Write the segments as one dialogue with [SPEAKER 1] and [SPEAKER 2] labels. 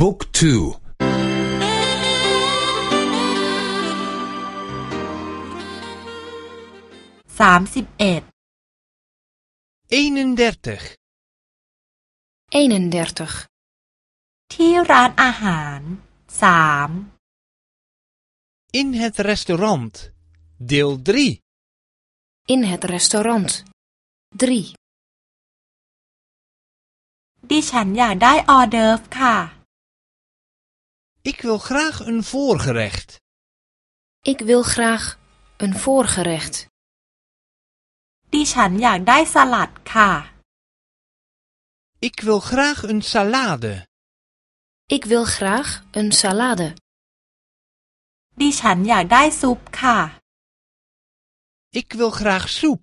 [SPEAKER 1] บุ๊กทู
[SPEAKER 2] สามสิบเอ็ด
[SPEAKER 3] eenendertig,
[SPEAKER 4] 31.
[SPEAKER 2] ที่ร้านอาหารสาม
[SPEAKER 3] in het restaurant, deel 3.
[SPEAKER 4] In het restaurant. 3.
[SPEAKER 2] ดิฉันอยากได้ออเดิร์ฟค่ะ
[SPEAKER 3] Ik wil graag een voorgerecht.
[SPEAKER 4] Ik wil graag een voorgerecht.
[SPEAKER 2] ดิฉันอยากได้สลัดค่ะ
[SPEAKER 3] Ik wil graag een salade.
[SPEAKER 4] Ik wil graag een salade.
[SPEAKER 2] ดิฉันอยากได้ซุปค่ะ
[SPEAKER 3] Ik wil graag soep.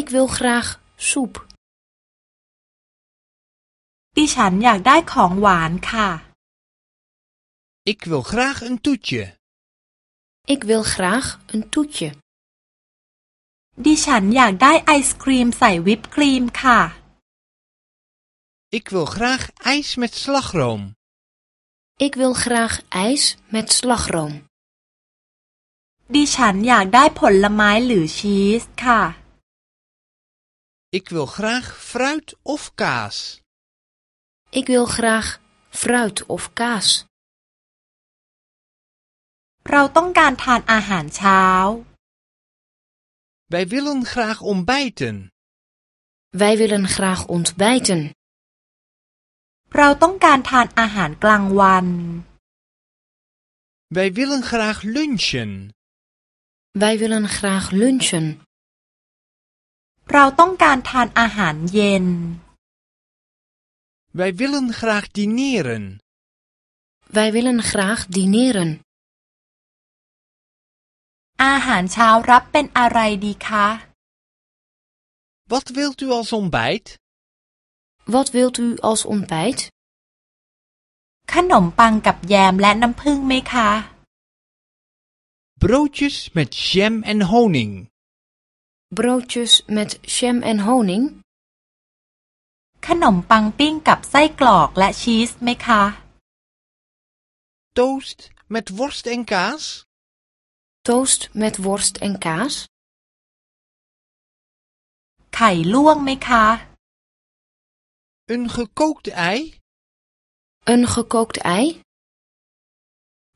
[SPEAKER 4] Ik wil graag soep.
[SPEAKER 2] ดิฉันอยากได้ของหวานค่ะ
[SPEAKER 3] Ik wil graag een toetje.
[SPEAKER 4] Ik wil graag een toetje.
[SPEAKER 2] ดิฉันอยากได้ไอศครีมใส่วิปครีมค่ะ
[SPEAKER 3] Ik wil graag ijs met slagroom.
[SPEAKER 4] Ik wil graag ijs met slagroom.
[SPEAKER 2] ดิฉันอยากได้ผลไม้หรือชีสค่ะ
[SPEAKER 3] Ik wil graag fruit of kaas.
[SPEAKER 4] Ik wil graag fruit of kaas.
[SPEAKER 2] เราต้องการทานอาหารเช้า
[SPEAKER 3] Wij willen graag ontbijten.
[SPEAKER 4] Wij willen graag ontbijten.
[SPEAKER 2] เราต้องการทานอาหารกลางวัน
[SPEAKER 3] Wij willen graag lunchen.
[SPEAKER 4] Wij willen graag lunchen.
[SPEAKER 2] เราต้องการทานอาหารเย็น
[SPEAKER 3] Wij willen graag dineren.
[SPEAKER 4] Wij willen graag dineren.
[SPEAKER 2] อาหารเช้ารับเป็นอะไรดีคะ
[SPEAKER 3] Wat wilt u als ontbijt?
[SPEAKER 4] Wat wilt u als ontbijt?
[SPEAKER 2] ขนมปังกับแยมและน้ำผึ้งไหมคะ
[SPEAKER 3] Broodjes met jam en honing.
[SPEAKER 4] Broodjes met jam en honing?
[SPEAKER 2] ขนมปังปิ้งกับไส้กรอกและชีสไหมคะ
[SPEAKER 3] Toast met worst en kaas.
[SPEAKER 4] Toast met worst en kaas?
[SPEAKER 2] ไข่ลวกไหมคะ
[SPEAKER 3] Een gekookt ei.
[SPEAKER 4] Een gekookt ei?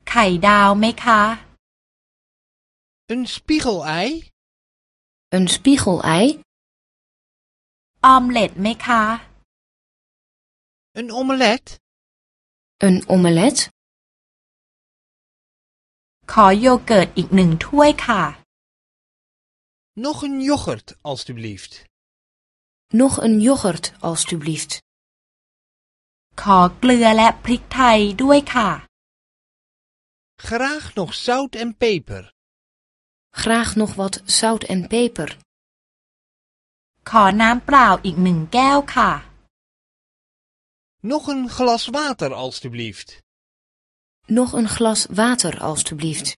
[SPEAKER 2] ไข่ดาวไหมคะ
[SPEAKER 3] Een spiegelei.
[SPEAKER 4] Een spiegelei?
[SPEAKER 2] ออมเล็ตไหมคะ
[SPEAKER 3] Een omelet.
[SPEAKER 4] Een omelet?
[SPEAKER 2] ขอโยเกิร์ตอีกหนึ่งถ้วยค่ะ
[SPEAKER 3] Nog een yoghurt, alstublieft.
[SPEAKER 4] Nog een yoghurt, alstublieft.
[SPEAKER 2] ขอเกลือและพริกไทยด้วยค่ะ
[SPEAKER 3] Graag nog zout en peper.
[SPEAKER 4] Graag nog wat zout en peper.
[SPEAKER 2] ขอน้ำเปล่าอีกหนึ่งแก้วค่ะ
[SPEAKER 3] Nog een glas water, alstublieft.
[SPEAKER 4] Nog een glas water, alstublieft.